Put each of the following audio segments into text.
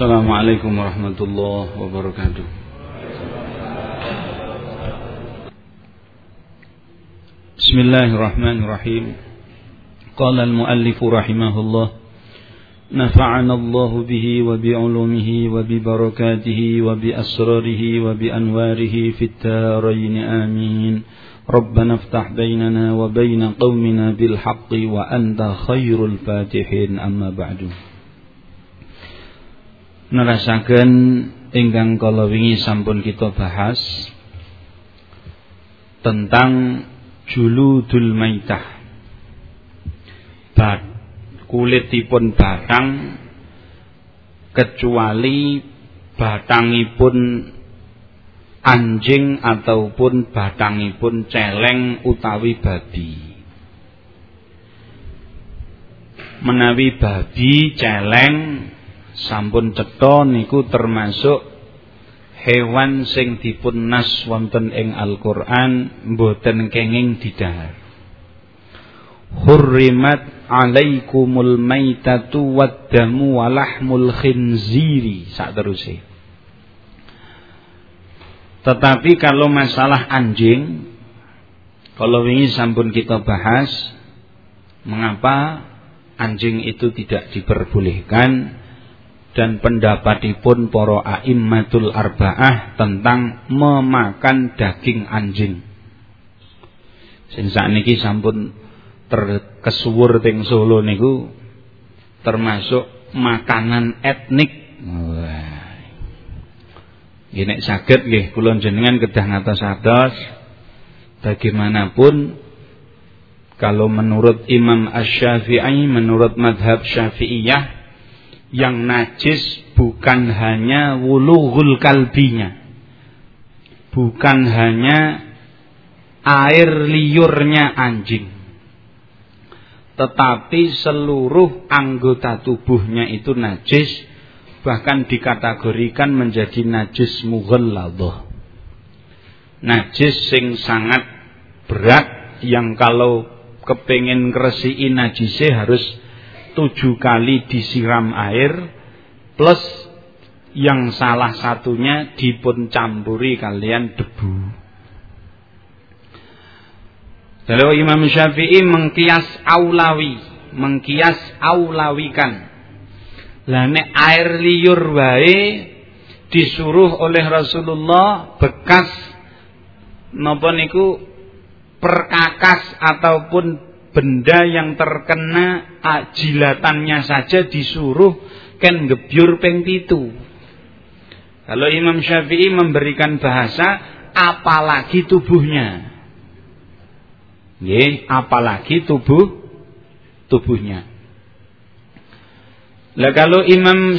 السلام عليكم ورحمة الله وبركاته. بسم الله الرحمن الرحيم. قال المؤلف رحمه الله نفعنا الله به وبعلومه وببركاته وبأسراره وبأنواره في التارين آمين. ربنا افتح بيننا وبين قومنا بالحق وأنت خير الفاتحين أما بعد. Nerasaken ingkang kala wingi sampun kita bahas tentang juludul maitah. Bat kulitipun batang kecuali batangipun anjing ataupun batangipun celeng utawi babi. Menawi babi celeng sampun cetha niku termasuk hewan sing dipun nas wonten ing Al-Qur'an mboten kenging didahar. Hurrimat alaikumul maitatu waddamu walahmul khinziri sak teruse. Tetapi kalau masalah anjing kalau wingi sampun kita bahas mengapa anjing itu tidak diperbolehkan dan pendapatipun para a'immatul arba'ah tentang memakan daging anjing. Sing sakniki sampun terkesuwur teng Solo niku termasuk makanan etnik. Nggih nek saged nggih kula jenengan kedah ngatos-atos bagaimanapun kalau menurut Imam Asy-Syafi'i menurut madhab Syafi'iyah yang najis bukan hanya wulughul kalbinya. Bukan hanya air liurnya anjing. Tetapi seluruh anggota tubuhnya itu najis bahkan dikategorikan menjadi najis mughalladah najis sing sangat berat yang kalau kepingin kresiki najise harus tujuh kali disiram air plus yang salah satunya dipun campuri kalian debu. Lalu Imam Syafi'i mengkias aulawi, mengkias aulawikan. Lah nek air liur wae disuruh oleh Rasulullah bekas napa niku perkakas ataupun benda yang terkena jilatannya saja disuruh ken gebyur ping pitu. Kalau Imam Syafi'i memberikan bahasa apalagi tubuhnya. Nggih, apalagi tubuh tubuhnya. Lah kalau Imam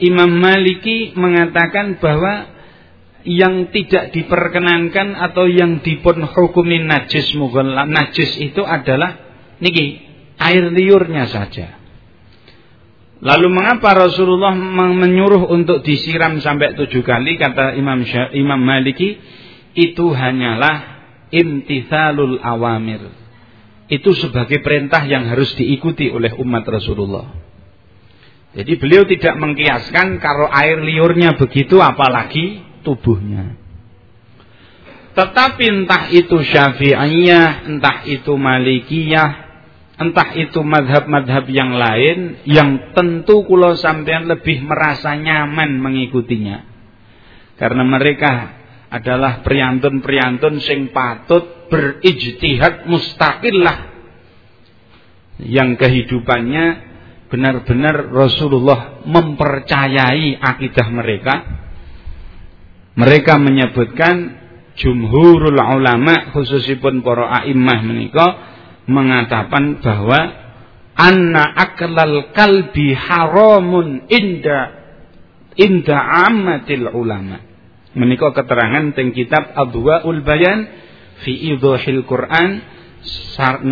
Imam Maliki mengatakan bahwa yang tidak diperkenankan atau yang dipun hukumin najis mughalla najis itu adalah niki air liurnya saja. Lalu mengapa Rasulullah menyuruh untuk disiram sampai tujuh kali kata Imam Syah, Imam Maliki itu hanyalah imtithalul awamir. Itu sebagai perintah yang harus diikuti oleh umat Rasulullah. Jadi beliau tidak mengkiaskan kalau air liurnya begitu apalagi tubuhnya. Tetapi entah itu syafi'iyah, entah itu malikiyah, entah itu madhab-madhab yang lain yang tentu kulo sampean lebih merasa nyaman mengikutinya. Karena mereka adalah priantun-priantun sing patut berijtihad mustaqillah. Yang kehidupannya benar-benar Rasulullah mempercayai akidah mereka. Mereka menyebutkan jumhurul ulama khususipun para a'immah menika mengatakan bahwa anna aklal kalbi haramun inda inda ammatil ulama. Menika keterangan teng kitab Adwaul Bayan fi idhahil Quran sar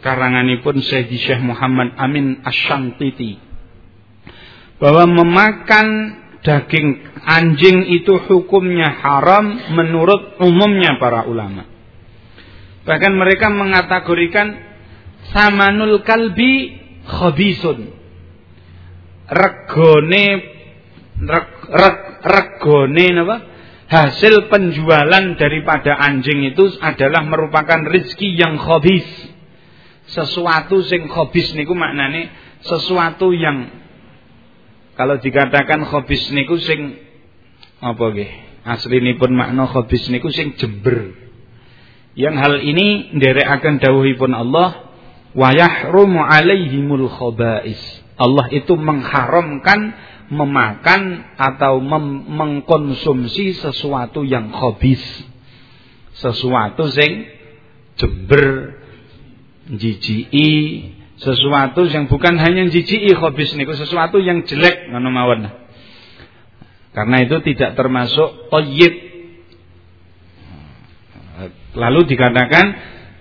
karanganipun Syekh Syekh Muhammad Amin Asyantiti bahwa memakan daging anjing itu hukumnya haram menurut umumnya para ulama. Bahkan mereka mengategorikan samanul kalbi khabisun. Regone reg, reg, regone napa? Hasil penjualan daripada anjing itu adalah merupakan rezeki yang khabis. Sesuatu sing khabis niku maknane sesuatu yang kalau dikatakan khabis niku sing apa nggih? Aslinipun makna khabis niku sing jember. Yang hal ini nderekaken dawuhipun Allah wa yahrumu alaihimul khaba'is. Allah itu mengharamkan memakan atau mengkonsumsi sesuatu yang khabis. Sesuatu sing jember, jijiki, sesuatu yang bukan hanya jijiki khabis niku sesuatu yang jelek ngono mawon. Karena itu tidak termasuk thayyib. Lalu dikatakan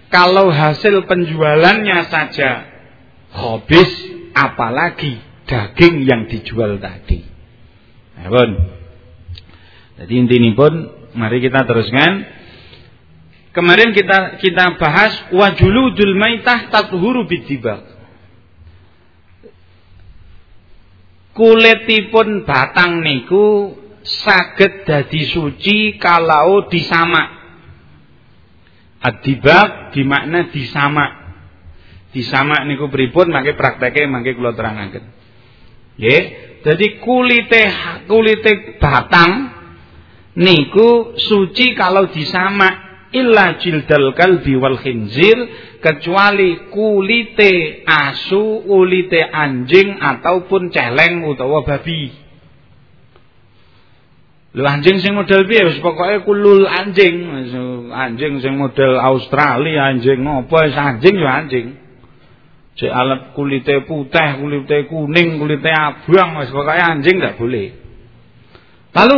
kalau hasil penjualannya saja khabis apalagi daging yang dijual tadi. Pun. Jadi intinya pun mari kita teruskan. Kemarin kita kita bahas wajuludul maitah tathuru bidibak. Kulitipun batang niku saged dadi suci kalau disamak. Adibak dimakna disamak. Disamak niku pripun mangke prakteke mangke kula terangaken. Nggih. Jadi kulite kulite batang niku suci kalau disamak illa jildal kalbi wal khinzir kecuali kulite asu, kulite anjing ataupun celeng utawa babi. Lho anjing sing model piye wis pokoke kulul anjing, anjing sing model Australia, anjing ngopo anjing ya anjing. Cek alat kulitnya putih, kulitnya kuning, kulitnya abang, mas pokoknya anjing tidak boleh. Lalu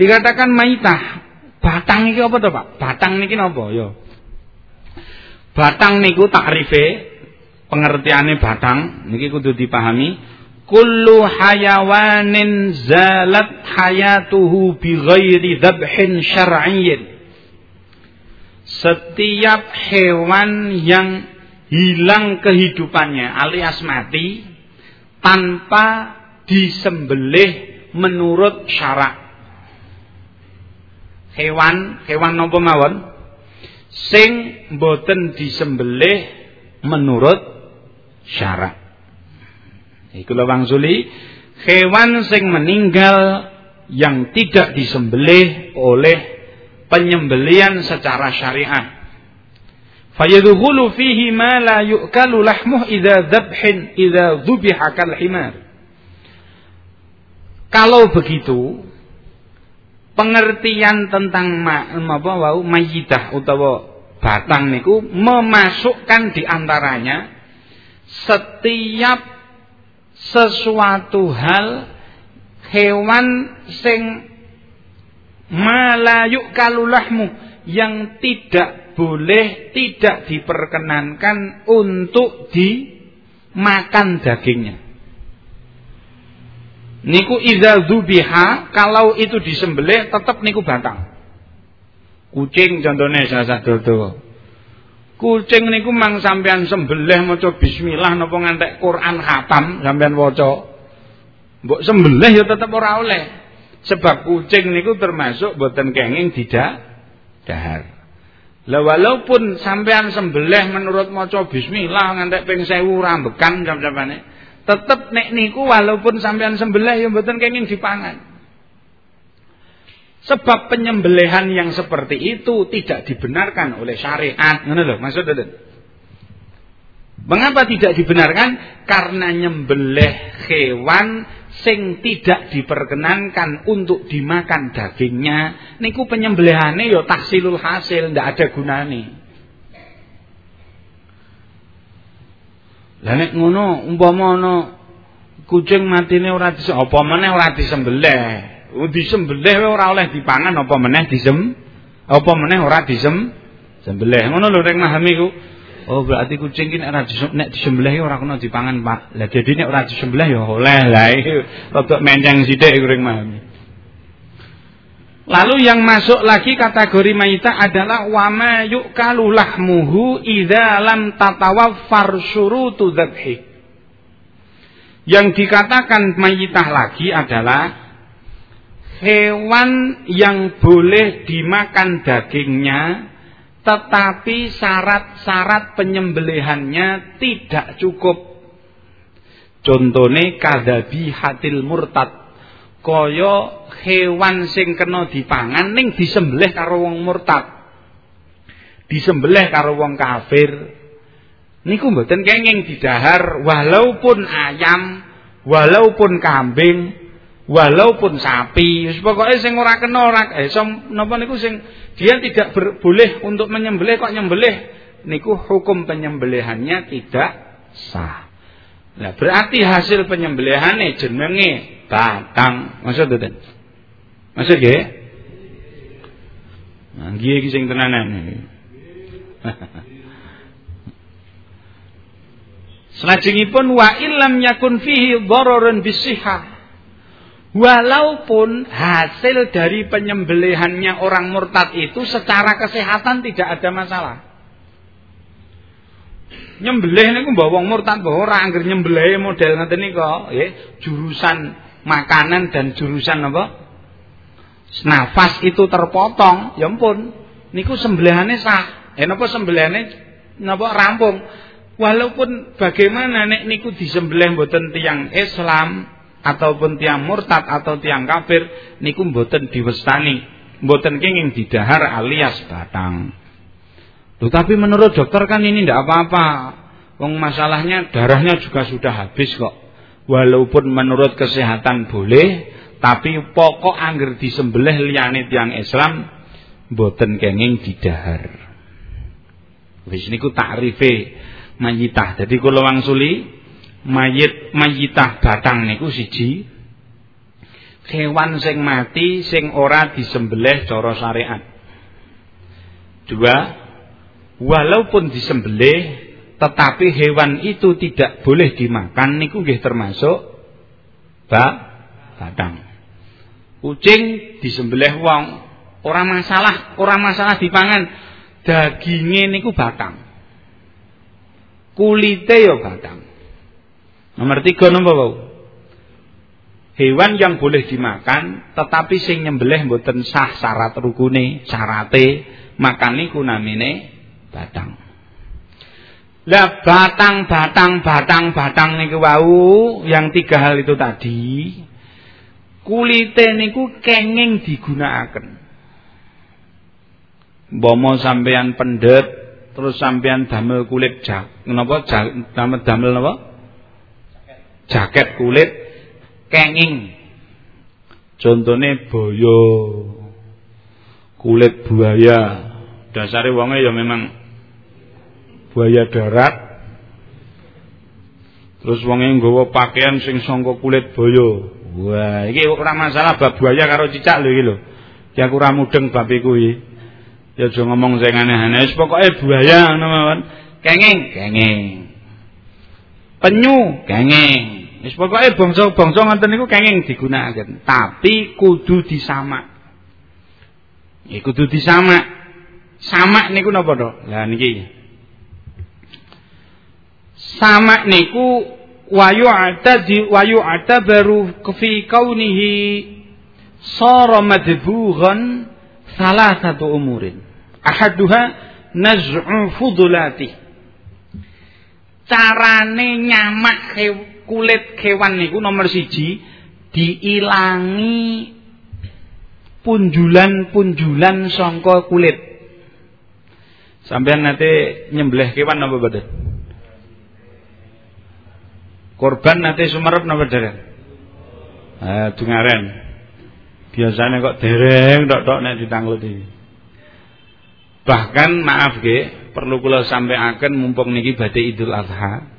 dikatakan maitah. Batang ini apa tuh Pak? Batang ini apa? Yo. Batang niku takrife pengertiannya batang niki kudu dipahami kullu hayawanin zalat hayatuhu bi ghairi dhabhin syar'iyyin setiap hewan yang hilang kehidupannya alias mati tanpa disembelih menurut syarak. Hewan, hewan nopo mawon sing boten disembelih menurut syarak. Iku lho Bang Suli, hewan sing meninggal yang tidak disembelih oleh penyembelian secara syariah fayadkhulu fihi ma la yu'kalu lahmuh idza dzabhin idza dzubiha kal himar. Kalau begitu pengertian tentang apa wau mayyidah utawa batang niku memasukkan di antaranya setiap sesuatu hal hewan sing malayuk kalulahmu yang tidak boleh tidak diperkenankan untuk dimakan dagingnya. Niku idza zubiha kalau itu disembelih tetap niku batang. Kucing contohnya salah satu Kucing niku mang sampean sembelih maca bismillah napa ngantek Quran khatam sampean waca. Mbok sembelih ya tetap ora oleh. Sebab kucing niku termasuk boten kenging tidak dahar. Lah walaupun sampean sembelih menurut maca bismillah ngantek ping 1000 rambekan jam-jamane, tetep nek niku walaupun sampean sembelih ya mboten kenging dipangan. Sebab penyembelihan yang seperti itu tidak dibenarkan oleh syariat. Ngono lho, maksud Mengapa tidak dibenarkan? Karena nyembelih hewan sing tidak diperkenankan untuk dimakan dagingnya niku penyembelihane ya tahsilul hasil ndak ada gunane lah nek ngono umpama ana kucing matine ora apa meneh ora disembelih disembelih ora oleh dipangan apa meneh disem apa meneh ora disem sembelih ngono lho nek memahami ku Oh berarti kucing ini ora nek disembelih ora kena dipangan, Pak. Lah jadi nek ora disembelih ya oleh. Lah rada menceng sithik kuring mahami. Lalu yang masuk lagi kategori maita adalah wama yukalu lahmuhu idza lam tatawaffar syurutu dzabhi. Yang dikatakan mayitah lagi adalah hewan yang boleh dimakan dagingnya tetapi syarat-syarat penyembelihannya tidak cukup. Contohnya kadabi hatil murtad. Kaya hewan sing kena dipangan ning disembelih karo wong murtad. Disembelih karo wong kafir. Niku mboten kenging didahar walaupun ayam, walaupun kambing, walaupun sapi, wis pokoke sing ora kena ora eh napa niku sing dia tidak ber, boleh untuk menyembelih kok nyembelih niku hukum penyembelihannya tidak sah. Nah, berarti hasil penyembelihane jenenge batang. Maksud mboten? Maksud nggih? Nah, nggih iki sing tenanan. Selajengipun wa illam yakun fihi dhararun bisihah Walaupun hasil dari penyembelihannya orang murtad itu secara kesehatan tidak ada masalah. Nyembelih niku mbok wong murtad mbok ora anggere nyembelih model ngoten nika, nggih, jurusan makanan dan jurusan apa? Nafas itu terpotong, ya ampun. Niku sembelihane sah. Eh napa sembelihane napa rampung. Walaupun bagaimana nek niku disembelih mboten tiyang Islam, ataupun tiang murtad atau tiang kafir niku mboten diwestani, mboten kenging didahar alias batang. Loh, tapi menurut dokter kan ini tidak apa-apa. Wong masalahnya darahnya juga sudah habis kok. Walaupun menurut kesehatan boleh, tapi pokok angger disembelih liyane tiang Islam mboten kenging didahar. Wis niku takrife mayitah. Jadi kula wangsuli mayit mayitah batang niku siji hewan sing mati sing ora disembelih cara syariat. Dua, walaupun disembelih tetapi hewan itu tidak boleh dimakan niku nggih termasuk ba batang. Kucing disembelih wong, ora masalah, ora masalah dipangan. Dagingnya niku batang. Kulite ya batang. Nomor tiga nomor bau. Hewan yang boleh dimakan tetapi sing nyembelih mboten sah syarat rukune, syarate makan niku namine batang. Lah batang batang batang batang niku wau yang tiga hal itu tadi kulite niku kenging digunakaken. Bomo sampean pendet terus sampean damel kulit jak napa damel damel napa jaket kulit kenging. Contohnya boyo kulit buaya. Dasare wonge ya memang buaya darat. Terus wonge nggawa pakaian sing sangka kulit boyo. Wah, iki ora masalah bab buaya karo cicak lho iki lho. Ya aku ora mudeng bab iku iki. Ya aja ngomong sing aneh-aneh. Wis pokoke buaya ngono mawon. Kenging, kenging. Penyu, kenging. Wis pokoke bangsa-bangsa ngoten niku kenging digunakaken, tapi kudu disamak. Ya kudu disamak. Samak niku napa to? Lah niki. Samak niku wayu di wayu baru fi kaunihi sara madbughan salah satu umurin. Ahaduha naz'u fudulati. Carane nyamak kulit kewan niku nomor siji diilangi punjulan-punjulan songko kulit. Sampean nanti nyembelih kewan napa boten? Korban nanti sumerep napa dereng? Eh. Biasanya kok dereng tok-tok nek ditangluti. Bahkan maaf nggih, perlu kula sampaikan mumpung niki badhe Idul Adha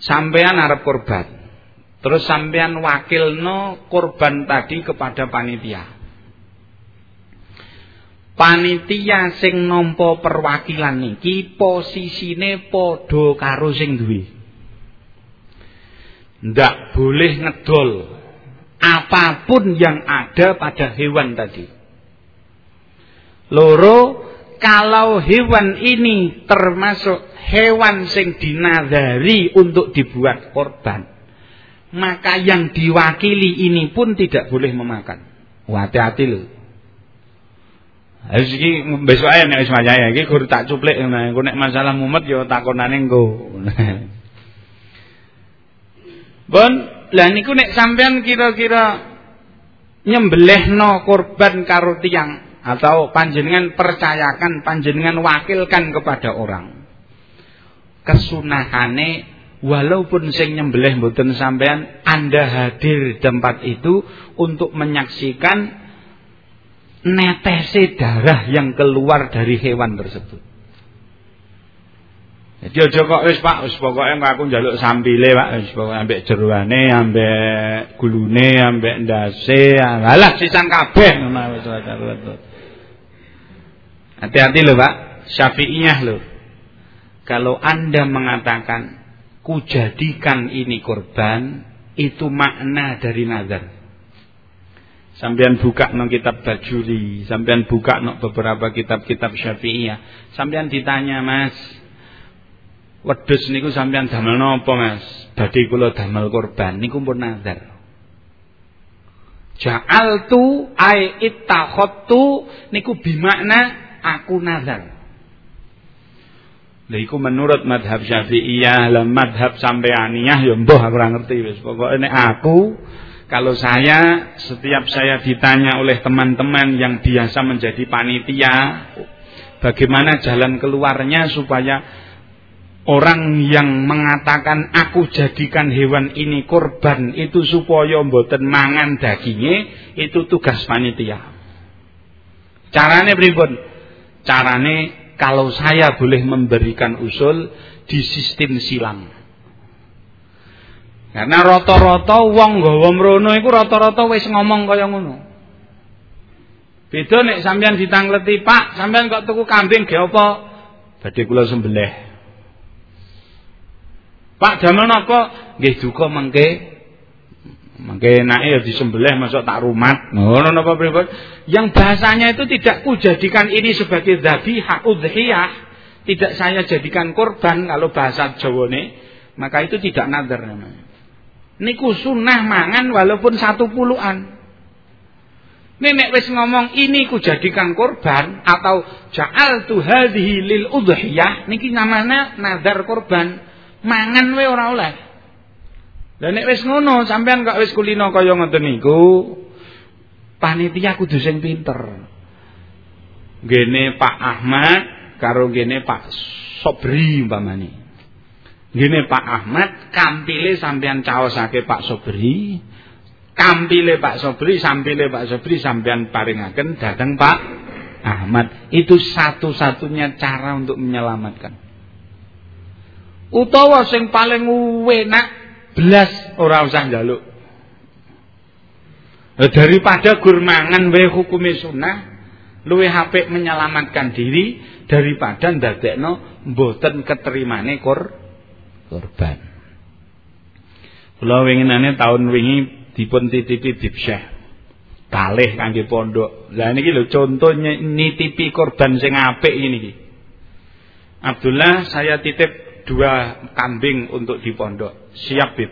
sampean arep korban. Terus sampean wakilno korban tadi kepada panitia. Panitia sing nampa perwakilan niki posisine padha karo sing duwe. Ndak boleh ngedol apa pun yang ada pada hewan tadi. Loro, kalau hewan ini termasuk hewan sing dinadari untuk dibuat korban maka yang diwakili ini pun tidak boleh memakan. Hati-hati lho. Harus iki besok ae nek wis wayah iki gur tak cuplik ngono. Engko nek masalah mumet ya takonane engko. Bon, lah niku nek sampean kira-kira nyembelihno korban karo tiang atau panjenengan percayakan panjenengan wakilkan kepada orang. Kesunahane walaupun sing nyembelih mboten sampean Anda hadir di tempat itu untuk menyaksikan netese darah yang keluar dari hewan tersebut. Jadi aja kok wis Pak, wis pokoke aku njaluk sampile Pak, wis pokoke ambek jeroane, ambek gulune, ambek ndase, alah sisan kabeh ngono wis Hati-hati loh Pak, Syafi'iyah loh. Kalau Anda mengatakan kujadikan ini korban, itu makna dari nazar. Sampean buka nang kitab Bajuri, sampean buka nang beberapa kitab-kitab Syafi'iyah. Sampean ditanya, Mas, wedhus niku sampean damel napa, Mas? Badhe kula damel korban niku pun nazar. Ja'altu ai ittakhadtu niku bimakna aku nazar. Lha iku menurut madhab Syafi'iyah, lah madhab sampeaniyah ya mbah aku ora ngerti wis. Pokoke nek aku kalau saya setiap saya ditanya oleh teman-teman yang biasa menjadi panitia, bagaimana jalan keluarnya supaya orang yang mengatakan aku jadikan hewan ini korban itu supaya mboten mangan dagingnya itu tugas panitia. Carane pripun? Carane kalau saya boleh memberikan usul di sistem silang. Karena rata-rata wong nggawa mrono iku rata-rata wis ngomong kaya ngono. Beda nek sampean ditangleti, Pak, sampean kok tuku kambing ge apa? Badhe kula sembelih. Pak damel napa? Nggih duka mengke Mangke enake ya disembelih masuk tak rumat. Ngono napa pripun? Yang bahasanya itu tidak kujadikan ini sebagai dzabihah udhiyah, tidak saya jadikan korban kalau bahasa Jawane, maka itu tidak nadar namanya niku sunnah mangan walaupun satu puluhan. Nenek wis ngomong ini ku jadikan korban atau ja'al tu hadhihi lil udhiyah niki namanya nazar korban. Mangan we ora oleh. Lah nek wis ngono sampean kok wis kulino kaya ngoten niku panitia kudu sing pinter. Gene Pak Ahmad karo gene Pak Sobri umpamane. Gini Pak Ahmad, kampile sampean caosake Pak Sobri, kampile Pak Sobri, sampile Pak Sobri sampean paringaken datang Pak Ahmad. Itu satu-satunya cara untuk menyelamatkan. Utawa sing paling enak belas ora usah njaluk. Daripada gurmangan wae hukume sunah, luwih apik menyelamatkan diri daripada ndadekno mboten keterimane kur korban. Kula winginane tahun wingi dipun titipi Dipsyah. Kalih kangge pondok. Lah niki lho contoh nitipi korban sing apik ini. Abdullah saya titip dua kambing untuk di pondok. Siap, Bib.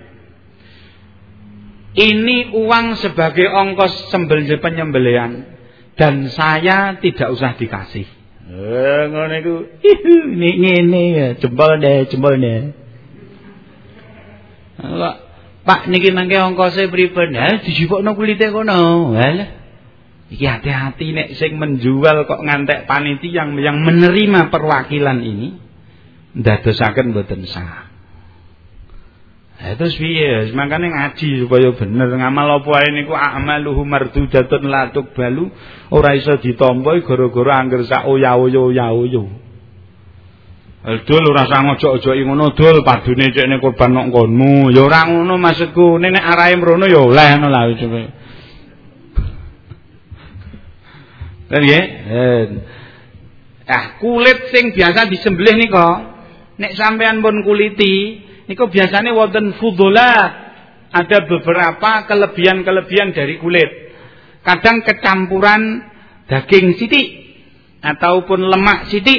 Ini uang sebagai ongkos sembel penyembelian dan saya tidak usah dikasih. Eh ngono iku. Ini ngene ya, jempol deh, jempol deh. Pak niki mangke ongkose pripun? Ha dijupukno kulite kono. Halah. Iki hati-hati nek sing menjual kok ngantek panitia yang yang menerima perwakilan ini ndadosaken mboten sah. Ha terus piye? Makane ngaji supaya bener ngamal apa ae niku amaluhu mardudatun la balu ora iso ditampa gara-gara angger sak oya-oya-oya-oya. Dul ora sang ojo-ojoki ngono dul padune cekne korban nok kono. Ya ora ngono maksudku. Nek arahe mrono ya oleh ngono lah coba. Lah nggih. Ah kulit sing biasa disembelih nika nek sampean pun kuliti niku biasane wonten fudulat. Ada beberapa kelebihan-kelebihan dari kulit. Kadang kecampuran daging sitik ataupun lemak sitik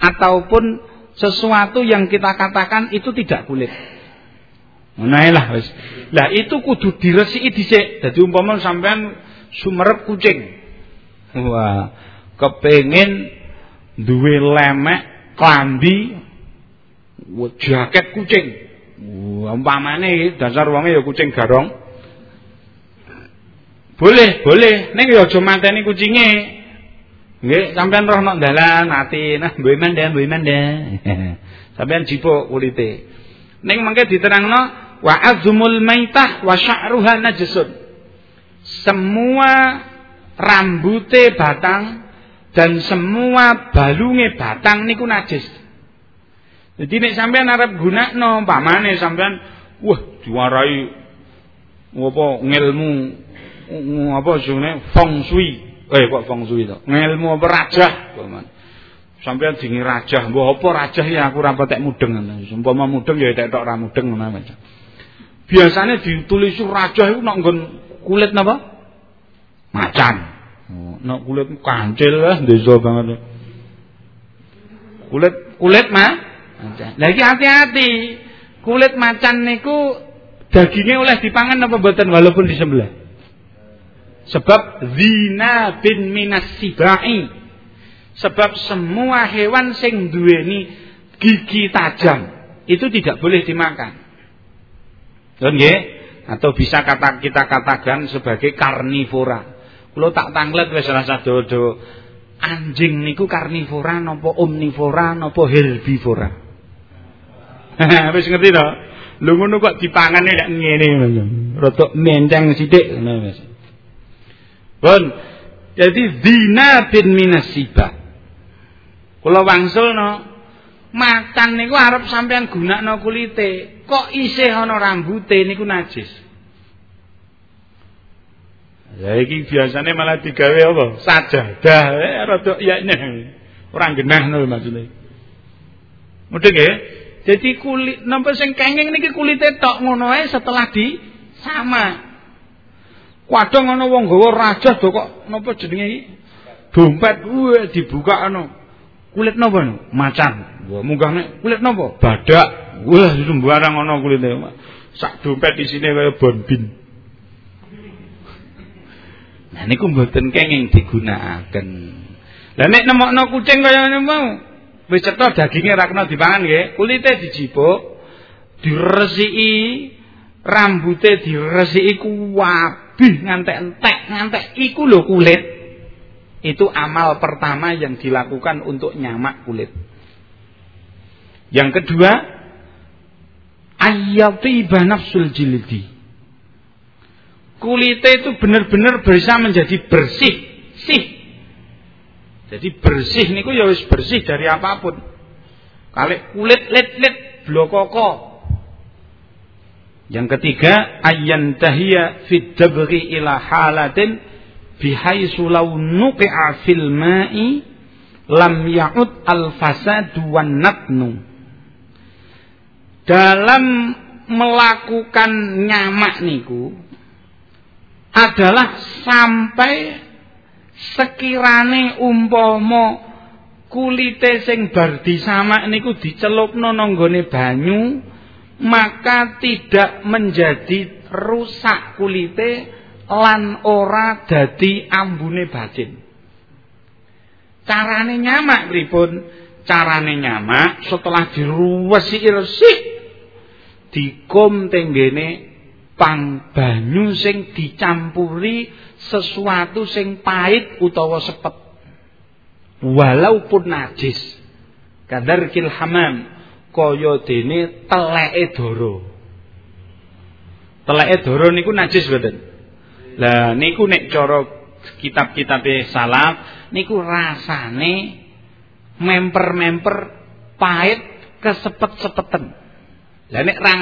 ataupun sesuatu yang kita katakan itu tidak kulit. Ngono lah wis. Lah itu kudu diresiki dhisik. Dadi umpama sampean sumerep kucing. Wah, kepengin duwe lemek klambi jaket kucing. Umpamane dasar wonge ya kucing garong. Boleh, boleh. Ning ya aja mateni kucinge. Nggih, sampean roh nok dalan ati, nah mbuh manda, mbuh manda. sampean jipuk kulite. Ning mangke diterangno wa azmul maitah wa sya'ruha najisun. Semua rambute batang dan semua balunge batang niku najis. Jadi nek sampean arep gunakno pamane sampean wah diwarai apa ngilmu apa jenenge feng shui Eh kok feng shui to? Ngelmu apa rajah, paman. Sampeyan dingi rajah, mbah apa rajah ya aku ora patek mudeng ngono. Umpama mudeng ya tek tok ora mudeng ngono macam. Biasane ditulis rajah iku nek nggon kulit napa? Macan. Oh, nek kulit kancil lah desa banget. Kulit kulit mah. Lagi hati-hati. Kulit macan niku dagingnya oleh dipangan apa mboten walaupun disembelih? Sebab zina bin minas sibai. Sebab semua hewan sing duweni gigi tajam itu tidak boleh dimakan. Nggih? Atau bisa kata kita katakan sebagai karnivora. Kalau tak tanglet wis rasa dodo. Anjing niku karnivora napa omnivora napa herbivora? Wis ngerti to? Lho ngono kok dipangane lek ngene ngono. Rada menteng sithik ngono wis. Pun. Jadi zina bin minasiba. Kula wangsulno macan niku arep sampean gunakno kulite, kok isih ana rambute niku najis. Ya iki biasanya malah digawe apa? Sajadah, eh rada ya ora genahno maksudnya. Mudeng nggih? Jadi kulit napa sing kenging niki kulite tok ngono ae setelah di sama. Kadang ana wong gawa rajah do kok napa jenenge iki? Dompet kuwe dibuka ana. Kulit napa no? Macan. Munggahne kulit napa? Badak. Wah, sembarang ana kulite. Sak dompet isine kaya bonbin. Nah niku mboten kenging digunakaken. Lah nek nemokno kucing kaya ngono mau, wis cetha daginge ra kena dipangan nggih, kulite dijipuk, diresiki, rambute diresiki kuwat lebih ngantek entek ngantek iku lho kulit. Itu amal pertama yang dilakukan untuk nyamak kulit. Yang kedua ayyatiba nafsul jildi. Kulitnya itu benar-benar bisa menjadi bersih sih jadi bersih niku ya wis bersih dari apa pun kali kulit let-let blokoko yang ketiga, ayyan tahiyya fit dabghi ila halatin bihaisu law nuqi'a fil ma'i lam ya'ud al fasad wan natnu. Dalam melakukan nyamak niku adalah sampai sekirane umpama kulite sing bar disamak niku dicelupno nanggone banyu maka tidak menjadi rusak kulite lan ora dadi ambune batin. Carane nyamak pripun? Carane nyamak setelah diruwesi-resik dikum tenggene pang banyu sing dicampuri sesuatu sing pahit utawa sepet. Walaupun najis. Kadar kilhamam kaya dene teleke dara. Teleke dara niku najis mboten? Lah niku nek cara kitab-kitabe salaf niku rasane memper-memper pahit kesepet-sepeten. Lah nek ra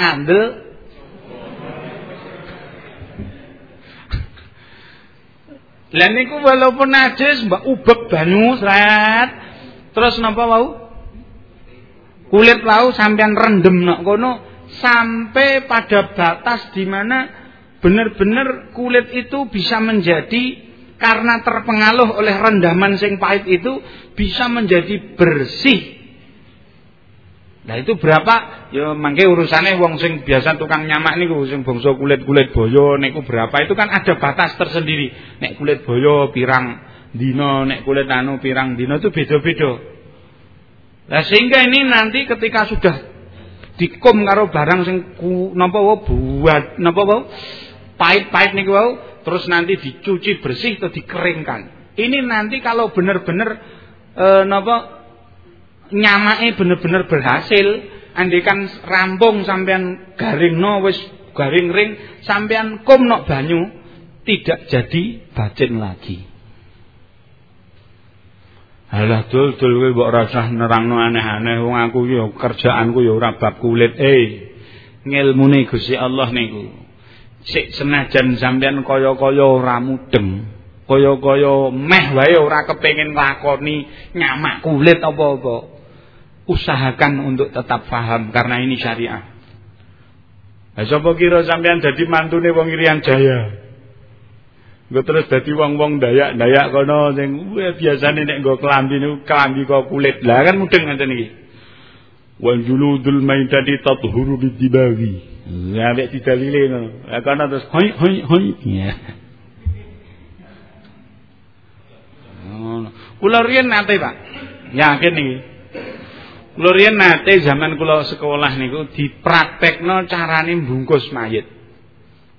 Lah niku walaupun najis mbak ubek banyu. Terus napa wau? kulit lau sampean rendem nak kono sampai pada batas di mana benar-benar kulit itu bisa menjadi karena terpengaruh oleh rendaman sing pahit itu bisa menjadi bersih. Nah itu berapa? Ya mangke urusannya wong sing biasa tukang nyamak niku sing bangsa kulit-kulit boyo niku berapa? Itu kan ada batas tersendiri. Nek kulit boyo pirang dino, nek kulit anu pirang dino itu beda-beda. Nah sehingga ini nanti ketika sudah dikum karo barang sing napa wae buat napa wae pahit-pahit niku wae terus nanti dicuci bersih atau dikeringkan. Ini nanti kalau benar-benar e, nyamake bener-bener berhasil. Andikan rampung sampean garingno wis garing ring sampean kum nok banyu tidak jadi bacin lagi. Alah dul dul kowe mbok rasah nerangno aneh-aneh. Wong aku yo kerjaanku yo ora bab kulit. Eh ngilmune Gusti Allah niku. Sik senajan sampean kaya-kaya ora mudeng kaya-kaya meh wae ora kepengin nglakoni nyamak kulit apa-apa usahakan untuk tetap paham karena ini syariah. Lah sapa kira sampean dadi mantune wong Irian Jaya? Gue terus dadi wong-wong Dayak-Dayak kono sing biasane nek nggo klambi niku klambi kok kulit. Lah kan mudeng ngoten iki. Wal juludul maitati tathuru bidibawi. Ya nek didalile ngono. Lah kono terus hoi hoi hoi. Ya. Kula riyen nate, Pak. Yakin iki. Kula nate zaman kula sekolah niku dipraktekno carane bungkus mayit.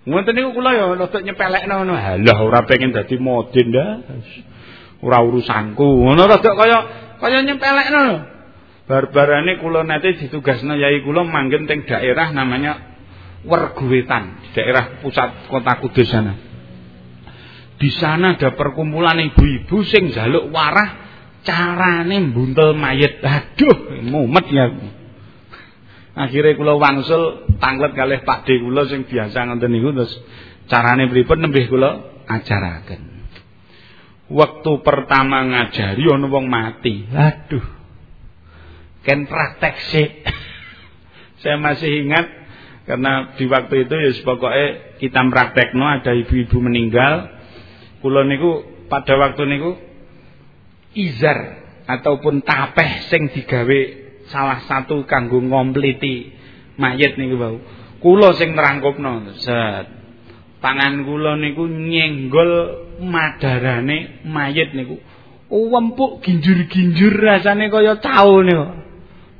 Ngoten niku kula ya rada nyepelekno ngono. Halah ora pengen dadi modin dah. Ora urusanku. Ngono rada kaya kaya nyepelekno. Barbarane kula nate ditugasno yai kula manggen teng daerah namanya Werguwetan, daerah pusat kota Kudus sana. Di sana ada perkumpulan ibu-ibu sing jaluk warah carane mbuntel mayit. Aduh, mumet ya. Akhirnya kula wangsul tanglet kalih Pak D kula sing biasa ngoten niku terus carane pripun nembih kula ajaraken. Waktu pertama ngajari ana wong mati. Aduh. Ken praktek sih. Saya masih ingat karena di waktu itu ya pokoknya kita praktekno ada ibu-ibu meninggal. Kula niku pada waktu niku izar ataupun tapeh sing digawe salah satu kanggo ngompliti mayit niku wau. Kula sing nerangkupno. Set. Tangan kula niku nyenggol madarane mayit niku. Wempuk ginjur-ginjur rasane kaya tau niku.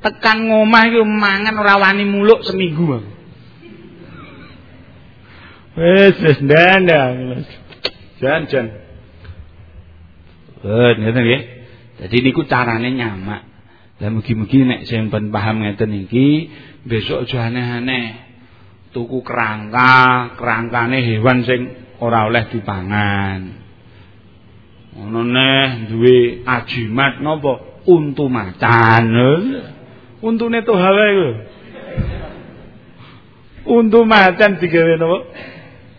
Tekan ngomah iku mangan ora wani muluk seminggu. Wes wis ndandang. Jan-jan. Eh, ngeten nggih. Dadi niku carane nyamak. Lah mugi-mugi nek sampean paham ngeten iki, besok aja aneh-aneh. Tuku kerangka, kerangkane hewan sing ora oleh dipangan. Ngono neh duwe ajimat napa? Untu macan. Untune to hawe iku. Untu macan digawe napa?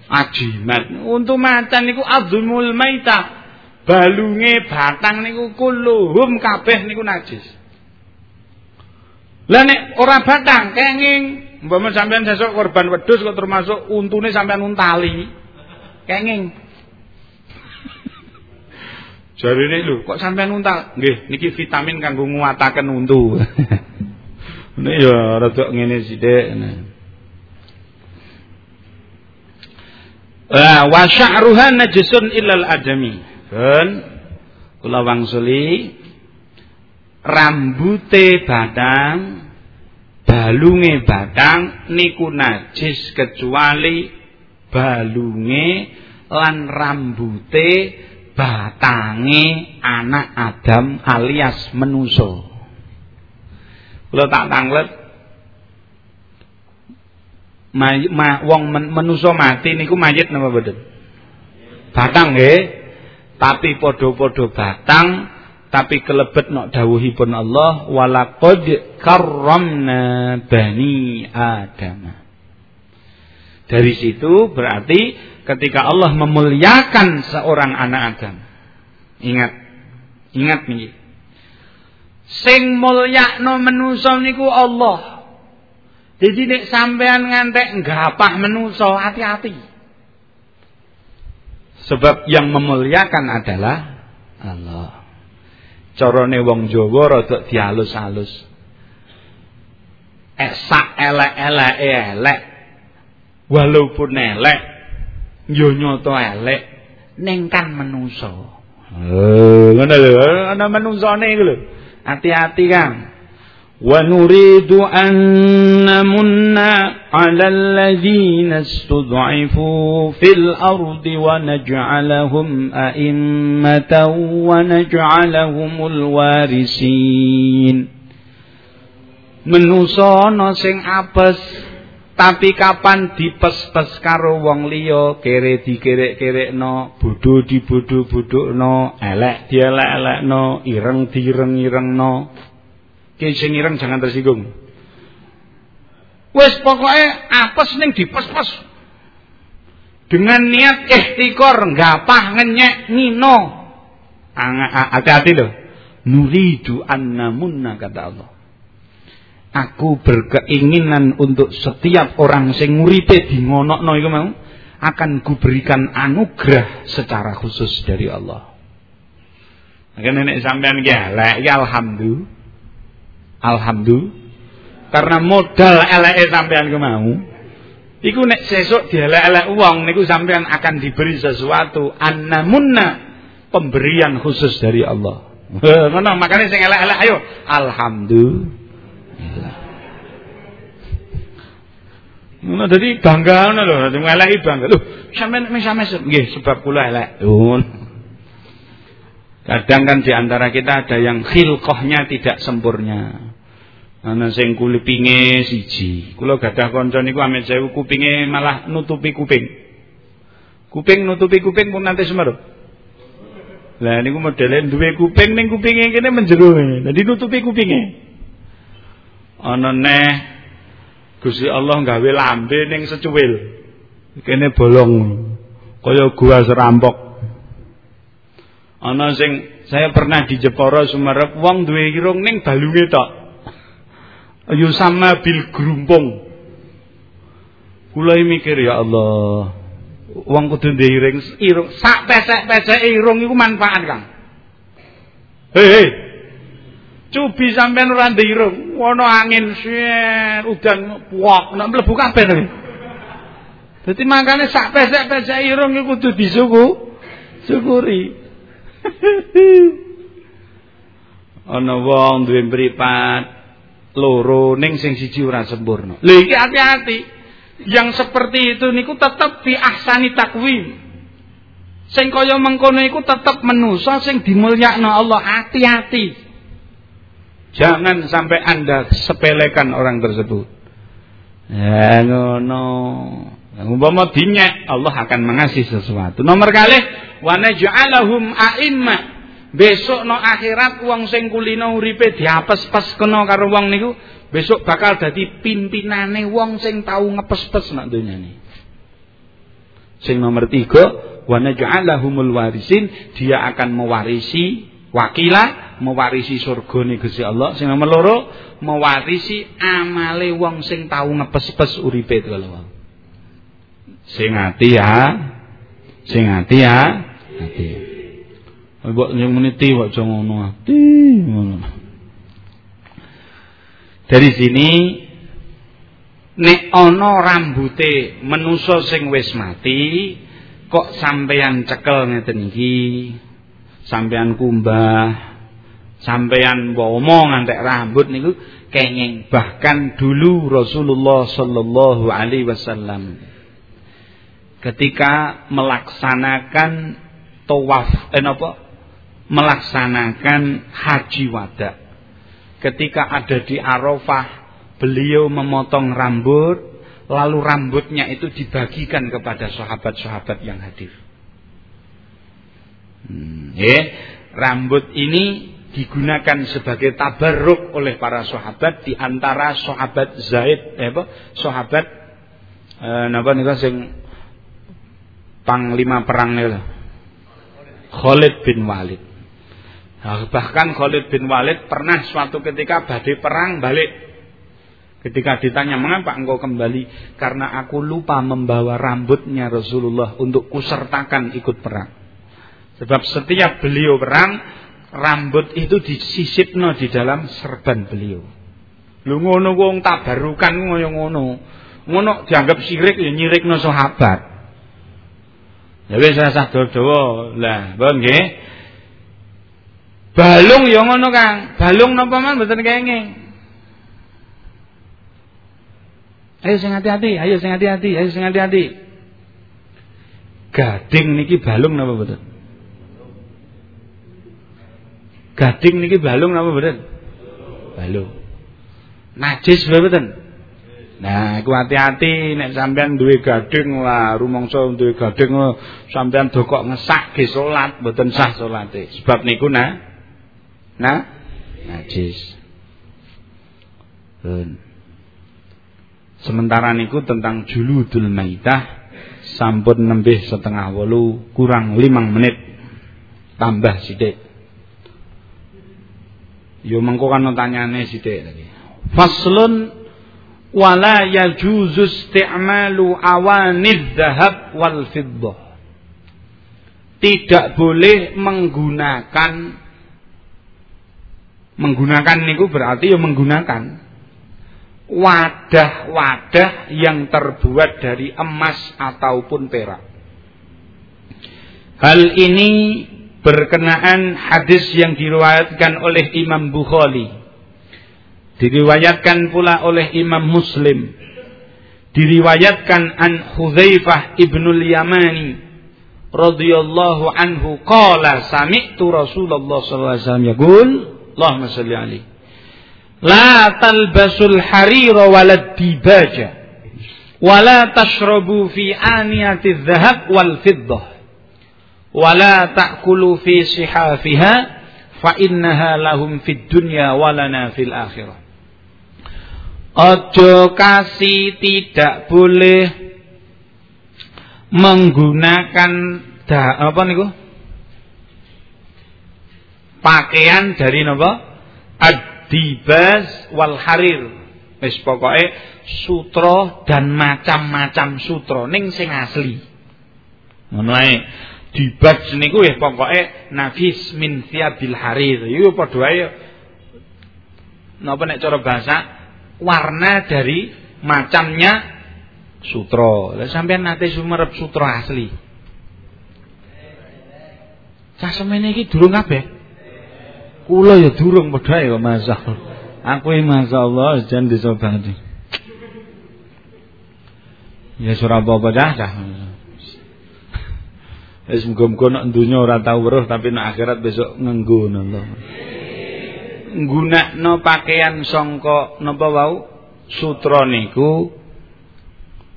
Ajimat. Untu macan niku adzumul maitah balunge batang niku kulluhum kabeh niku najis. Lah nek ora batang kenging, umpama sampean sesuk korban wedhus kok termasuk untune sampean untali. Kenging. Jarine lho, kok sampean untal? Nggih, niki vitamin kanggo nguataken untu. Ini ya rada ngene sithik. Wa wa sya'ruha najisun illal adami. Pun kula wangsuli rambute batang balunge batang niku najis kecuali balunge lan rambute batange anak Adam alias menuso. Kula tak tanglet ma, ma, wong men, menuso mati niku mayit napa mboten? Batang nggih tapi podo-podo batang tapi kelebet nok dawuhipun Allah walaqad karramna bani Adam. Dari situ berarti ketika Allah memuliakan seorang anak Adam. Ingat. Ingat nih. Sing mulyakno menusa niku Allah. Jadi nek sampean ngantek nggapah menusa hati-hati. Sebab yang memuliakan adalah Allah. Corone wong Jawa rada dialus-alus. Esak elek-elek elek. Walaupun elek, yo nyoto elek, ning kan menungso. Eh, ngono lho, ana menungsone iku lho. Hati-hati, Kang. ونريد أن نمن على الذين استضعفوا في الأرض ونجعلهم أئمة ونجعلهم الوارثين Menusa ana sing apes tapi kapan dipes-pes karo wong liya kere dikerek-kerekno bodho dibodho-bodhokno elek dielek-elekno ireng direng-irengno Ki sing ireng jangan tersinggung. Wis pokoke apes ning dipes-pes. Dengan niat ikhtikor, gapah ngenyek nino. Hati-hati loh. Nuridu annamunna kata Allah. Aku berkeinginan untuk setiap orang sing nguripe di ngonokno iku mau akan kuberikan anugerah secara khusus dari Allah. Maka nenek sampean ki ya alhamdulillah. Alhamdulillah. Karena modal eleke sampean ku mau. Iku nek sesuk dielek-elek uang niku sampean akan diberi sesuatu annamunna pemberian khusus dari Allah. Ngono makanya sing elek-elek ayo alhamdulillah. Ngono dadi bangga ngono lho, dadi ngeleki bangga. Lho, sampean sampean nggih sebab kula elek. Kadang kan di antara kita ada yang khilqahnya tidak sempurna. Ana sing kupinge siji. Kula gadah kanca niku amit sewu kupinge malah nutupi kuping. Kuping nutupi kuping pun nanti semerup. Lah niku modele duwe kuping ning kupinge kene menjero. Dadi nutupi kupinge. Ana neh Gusti Allah gawe lambe ning secuwil. Kene bolong. Kaya gua serampok. Ana sing saya pernah di Jepara Sumerep wong duwe irung ning balunge tok sama bil grumpung. Kula mikir ya Allah. Wong kudu ndek irung, sak pesek-pesek irung iku manfaat, Kang. Hei, hei. Cubi sampean ora ndek irung, angin syer, udan puak, nek mlebu kabeh to. Dadi makane sak pesek-pesek irung iku kudu disuku, syukuri. ana wong duwe mripat loro ning sing siji ora sempurna. Lha iki hati-hati. Yang seperti itu niku tetep di ahsani takwim. Sing kaya mengkono iku tetep menusa sing dimulyakno Allah. Hati-hati. Jangan sampai Anda sepelekan orang tersebut. Ya ngono. Umpama dinyek Allah akan mengasih sesuatu. Nomor kali wa naj'alahum a'immah Besok no akhirat wong sing kulino uripe diapes-pes kena karo wong niku besok bakal dadi pimpinane wong sing tau ngepes-pes nak dunyane. Sing nomor tiga wa naj'alahumul warisin dia akan mewarisi wakila mewarisi surgane Gusti Allah. Sing nomor loro mewarisi amale wong sing tau ngepes-pes uripe kalau sing ati ya sing ati ya ati Mbok yang meniti kok aja ngono ati. Dari sini nek ana rambute menusa sing wis mati kok sampeyan cekel ngeten iki? Sampeyan kumbah sampeyan womo ngantek rambut niku kenging. Bahkan dulu Rasulullah sallallahu alaihi wasallam ketika melaksanakan tawaf eh apa melaksanakan haji wada. Ketika ada di Arafah, beliau memotong rambut, lalu rambutnya itu dibagikan kepada sahabat-sahabat yang hadir. Hmm, ya, rambut ini digunakan sebagai tabarruk oleh para sahabat di antara sahabat Zaid eh apa sahabat eh, napa nika sing panglima perang Khalid bin Walid Nah, bahkan Khalid bin Walid pernah suatu ketika badai perang balik. Ketika ditanya mengapa engkau kembali? Karena aku lupa membawa rambutnya Rasulullah untuk kusertakan ikut perang. Sebab setiap beliau perang, rambut itu disisipno di dalam serban beliau. Lho ngono wong tabarukan ngoyo ngono. Ngono dianggap sirik ya nyirikno sahabat. Ya wis rasah dawa Lah, nggih. Balung ya ngono Kang. Balung napa man mboten kenging. Ayo sing hati-hati, ayo sing hati-hati, ayo sing hati-hati. Gading niki balung napa mboten? Gading niki balung napa mboten? Balung. Najis mboten? Nah, iku hati-hati nek sampean duwe gading wah rumangsa duwe gading sampean dokok ngesak ge salat mboten sah salate. Sebab niku nah nah najis. Sementara niku tentang juludul maitah sampun nembih setengah wolu kurang limang menit tambah sidik yo mengko kan tanyane sidik tadi faslun wala yajuzu isti'malu awanid dhahab wal fiddah. Tidak boleh menggunakan menggunakan niku berarti ya menggunakan wadah-wadah yang terbuat dari emas ataupun perak. Hal ini berkenaan hadis yang diriwayatkan oleh Imam Bukhari. Diriwayatkan pula oleh Imam Muslim. Diriwayatkan an Hudzaifah ibnul Yamani radhiyallahu anhu qala sami'tu Rasulullah sallallahu alaihi wasallam Allahumma shalli alaihi La talbasul harira walad dibaja. Wala tashrabu fi aniyati dhahab wal fiddah. Wala ta'kulu fi sihafiha fa innaha lahum fid dunya walana fil akhirah. Ojo kasih tidak boleh menggunakan da, apa niku? Pakaian dari napa? Ad dibas wal harir. Wis pokoke sutra dan macam-macam sutra ning sing asli. Ngono ae. Dibas niku ya pokoke nafis min thiabil harir. Iku padha ae napa nek cara bahasa warna dari macamnya sutra. Lha sampean nate sumerep sutra asli. Cah semene iki durung kabeh. Kula ya durung padha ya masyaallah. Aku iki masyaallah jan disobati. Ya ora apa-apa dah dah. Wis muga-muga nek donya ora tau weruh tapi nek akhirat besok ngenggo Allah. Nggunakno pakaian sangka napa wau sutra niku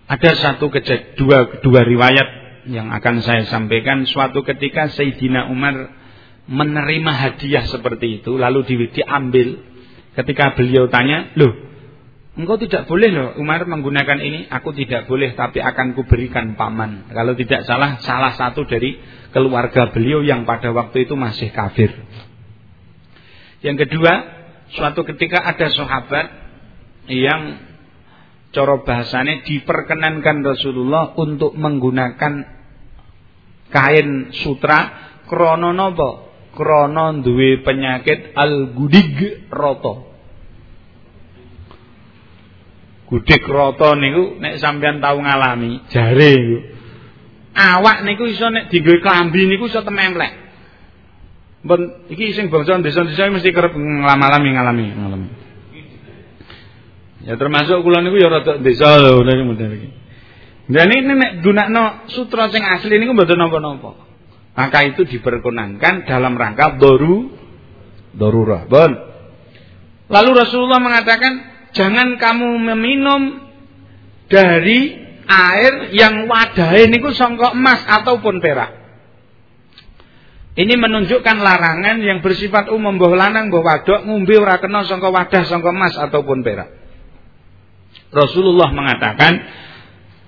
ada satu kejadian dua dua riwayat yang akan saya sampaikan suatu ketika Sayyidina Umar menerima hadiah seperti itu lalu di, diambil. Ketika beliau tanya loh engkau tidak boleh loh Umar menggunakan ini. Aku tidak boleh tapi akan kuberikan paman. Kalau tidak salah salah satu dari keluarga beliau yang pada waktu itu masih kafir. Yang kedua suatu ketika ada sahabat yang coro bahasanya diperkenankan Rasulullah untuk menggunakan kain sutra krononobo krana duwe penyakit al-gudig rata. Rata niku nek sampean tau ngalami, jare niku. Awak niku iso nek dienggo klambi niku iso tememplek. Ben iki sing bangsa desa-desa mesti kerep ngalami ngalami ngalami. Ya termasuk kula niku ya rada desa lho model iki. Dan ini nek gunakno sutra sing asli niku mboten napa-napa maka itu diperkenankan dalam rangka doru dorurah. Bon. Lalu Rasulullah mengatakan jangan kamu meminum dari air yang wadah ini ku songkok emas ataupun perak. Ini menunjukkan larangan yang bersifat umum bahwa lanang bahwa wadok ngumbi ora kena sangka wadah sangka emas ataupun perak. Rasulullah mengatakan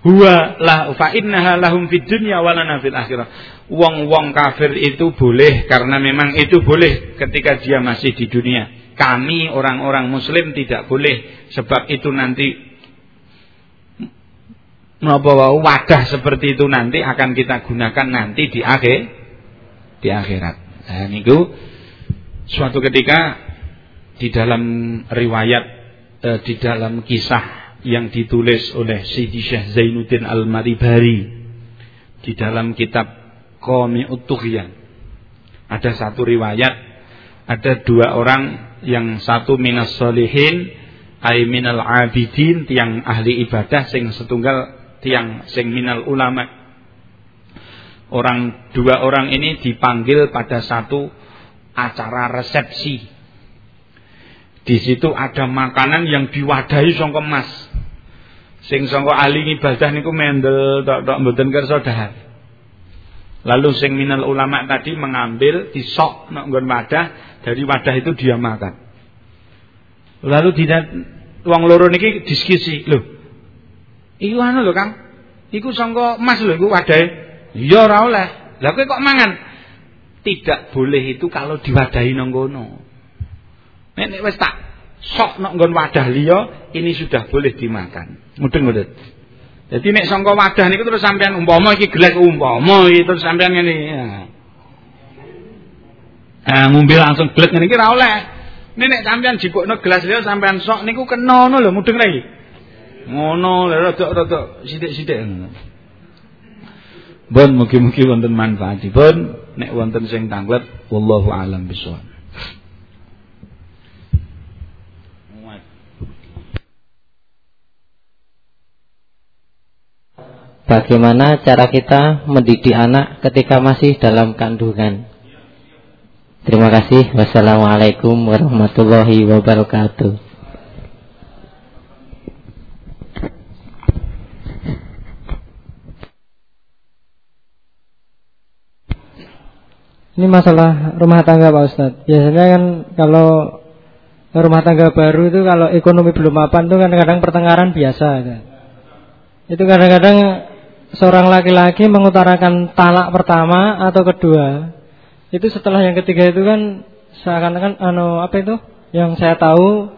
huwa la fa innaha lahum fid dunya wa lana fil akhirah wong-wong kafir itu boleh karena memang itu boleh ketika dia masih di dunia. Kami orang-orang muslim tidak boleh sebab itu nanti napa wadah seperti itu nanti akan kita gunakan nanti di akhir di akhirat. Nah niku suatu ketika di dalam riwayat eh, di dalam kisah yang ditulis oleh Sidi Syekh Zainuddin Al-Maribari di dalam kitab Qami Utughyan. Ada satu riwayat ada dua orang yang satu minas solihin ay minal abidin tiang ahli ibadah sing setunggal tiang sing minal ulama orang dua orang ini dipanggil pada satu acara resepsi. Di situ ada makanan yang diwadahi sangka emas. Sing sangka ahli ibadah niku mendel tok tok mboten kersa dahar. Lalu sing minal ulama tadi mengambil disok nek nggon wadah, dari wadah itu dia makan. Lalu tidak uang loro niki diskusi, lho. Iku anu lho Kang. Iku sangka emas lho iku wadahe. Iya ora oleh. Lah kok mangan? tidak boleh itu kalau diwadahi nang. Nek wis tak sok nang nggon wadah liya, ini sudah boleh dimakan. Mudeng mudeng. Jadi nek sangka wadah niku terus sampean umpama iki gelas umpama iki terus sampean ngene. Ya. Nah, ngombe langsung gelas ngene iki ora oleh. Nek sampean jipukno gelas liya sampean sok niku kena ngono lho mudeng lagi. Ngono lho rada-rada sithik-sithik ngono. Bon mugi-mugi wonten manfaatipun nek wonten sing tanglet wallahu alam bisawab. Bagaimana cara kita mendidik anak ketika masih dalam kandungan? Terima kasih. Wassalamualaikum warahmatullahi wabarakatuh. Ini masalah rumah tangga Pak Ustadz. Biasanya kan kalau rumah tangga baru itu kalau ekonomi belum mapan itu kan kadang-kadang pertengkaran biasa. Kan? Itu kadang-kadang seorang laki-laki mengutarakan talak pertama atau kedua. Itu setelah yang ketiga itu kan seakan-akan ano apa itu? Yang saya tahu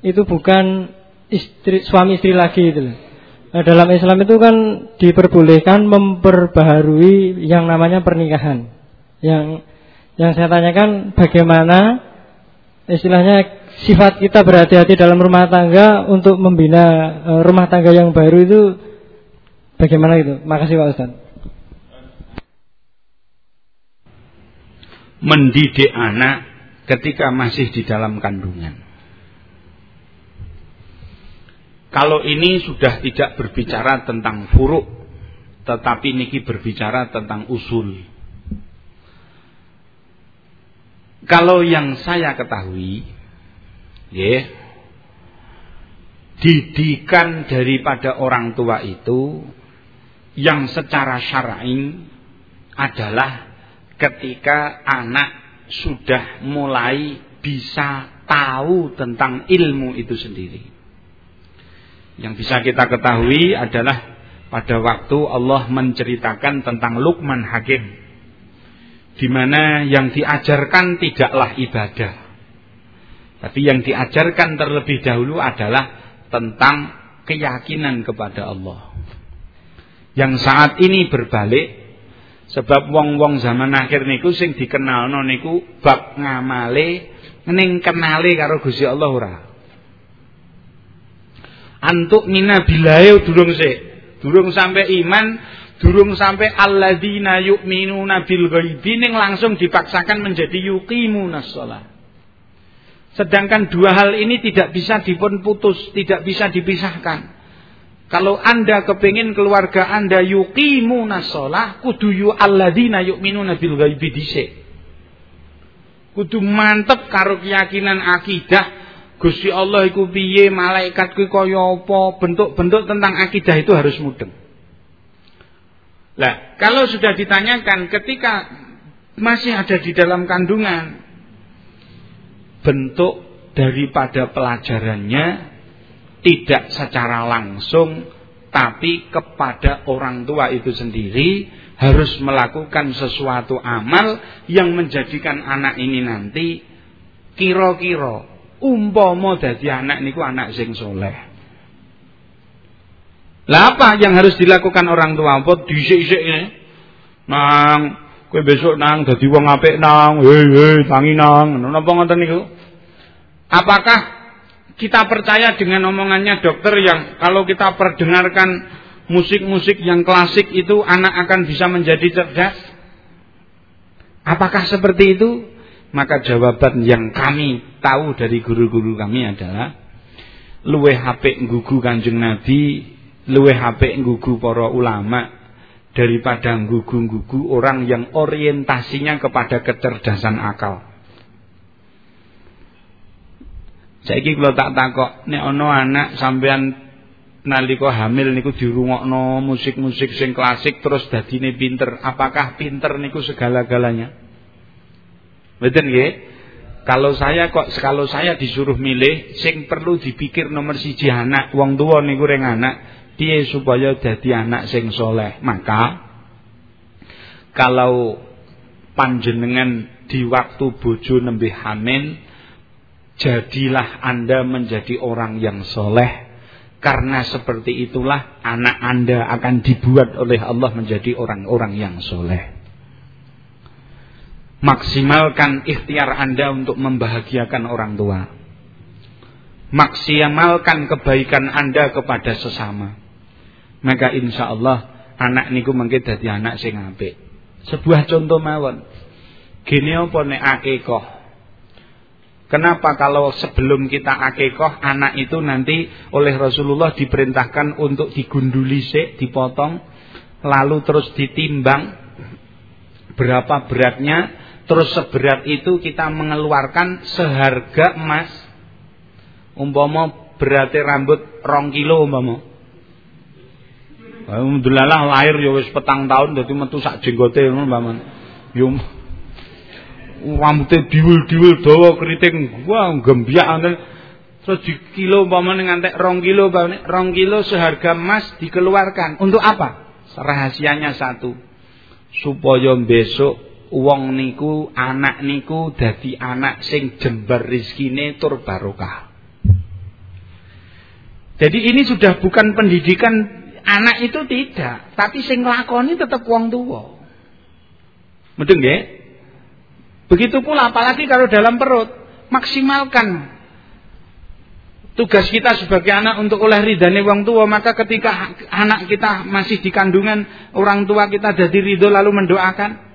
itu bukan istri suami istri lagi itu Nah, dalam Islam itu kan diperbolehkan memperbaharui yang namanya pernikahan. Yang yang saya tanyakan bagaimana istilahnya sifat kita berhati-hati dalam rumah tangga untuk membina e, rumah tangga yang baru itu bagaimana itu? Makasih Pak Ustaz. Mendidik anak ketika masih di dalam kandungan. Kalau ini sudah tidak berbicara tentang furuk, tetapi niki berbicara tentang usul. Kalau yang saya ketahui, ya, didikan daripada orang tua itu yang secara syar'i adalah ketika anak sudah mulai bisa tahu tentang ilmu itu sendiri. Yang bisa kita ketahui adalah pada waktu Allah menceritakan tentang Luqman Hakim di mana yang diajarkan tidaklah ibadah. Tapi yang diajarkan terlebih dahulu adalah tentang keyakinan kepada Allah. Yang saat ini berbalik sebab wong-wong zaman akhir niku sing dikenalno niku bab ngamale ning kenale karo Gusti Allah ora. Antuk mina bilayo durung sik, durung sampai iman Durung sampai alladzina yu'minuna bil ghaibi ning langsung dipaksakan menjadi yuqimuna shalah. Sedangkan dua hal ini tidak bisa dipun putus, tidak bisa dipisahkan. Kalau Anda kepingin keluarga Anda yuqimuna shalah, kudu yu alladzina yu'minuna bil ghaibi dhisik. Kudu mantep karo keyakinan akidah Gusti Allah iku piye, malaikat kuwi kaya bentuk-bentuk tentang akidah itu harus mudeng. Lah, kalau sudah ditanyakan ketika masih ada di dalam kandungan, bentuk daripada pelajarannya tidak secara langsung tapi kepada orang tua itu sendiri harus melakukan sesuatu amal yang menjadikan anak ini nanti kira-kira umpama dadi anak niku anak sing soleh lah apa yang harus dilakukan orang tua? Apa dhisik-sik Nang, kowe besok nang dadi wong apik nang, hei hei tangi nang. Napa ngoten niku? Apakah kita percaya dengan omongannya dokter yang kalau kita perdengarkan musik-musik yang klasik itu anak akan bisa menjadi cerdas? Apakah seperti itu? Maka jawaban yang kami tahu dari guru-guru kami adalah luwe HP gugu Kanjeng Nabi, luwe HP gugu para ulama daripada gugu-gugu orang yang orientasinya kepada kecerdasan akal. Saiki kula tak takok, nek ana anak sampean nalika hamil niku dirungokno musik-musik sing klasik terus dadine pinter, apakah pinter niku segala-galanya? Betul nggih? Kalau saya kok kalau saya disuruh milih sing perlu dipikir nomor siji anak, wong tua niku reng anak, piye supaya dadi anak sing soleh. Maka kalau panjenengan di waktu bojo nembe hamil jadilah Anda menjadi orang yang soleh karena seperti itulah anak Anda akan dibuat oleh Allah menjadi orang-orang yang soleh. Maksimalkan ikhtiar Anda untuk membahagiakan orang tua. Maksimalkan kebaikan Anda kepada sesama. Maka insya Allah anak niku mungkin jadi anak sing apik. Sebuah contoh mawon. Gini apa nek akikoh Kenapa kalau sebelum kita akikoh anak itu nanti oleh Rasulullah diperintahkan untuk digunduli sik, dipotong, lalu terus ditimbang berapa beratnya, terus seberat itu kita mengeluarkan seharga emas. Umpama berarti rambut rong kilo umpama. Alhamdulillah lahir ya wis petang tahun dadi metu sak jenggote ngono. Yo rambutnya diwil-diwil dawa keriting wah gembyak terus di kilo umpamane ngantek rong kilo rong kilo seharga emas dikeluarkan. Untuk apa? Rahasianya satu. Supaya besok wong niku anak niku dadi anak sing jembar rizkine tur barokah. Jadi ini sudah bukan pendidikan anak itu tidak tapi sing lakoni tetap wong tua betul nggih Begitu pula apalagi kalau dalam perut, maksimalkan tugas kita sebagai anak untuk oleh ridhani wong tua maka ketika anak kita masih di kandungan orang tua kita jadi ridho lalu mendoakan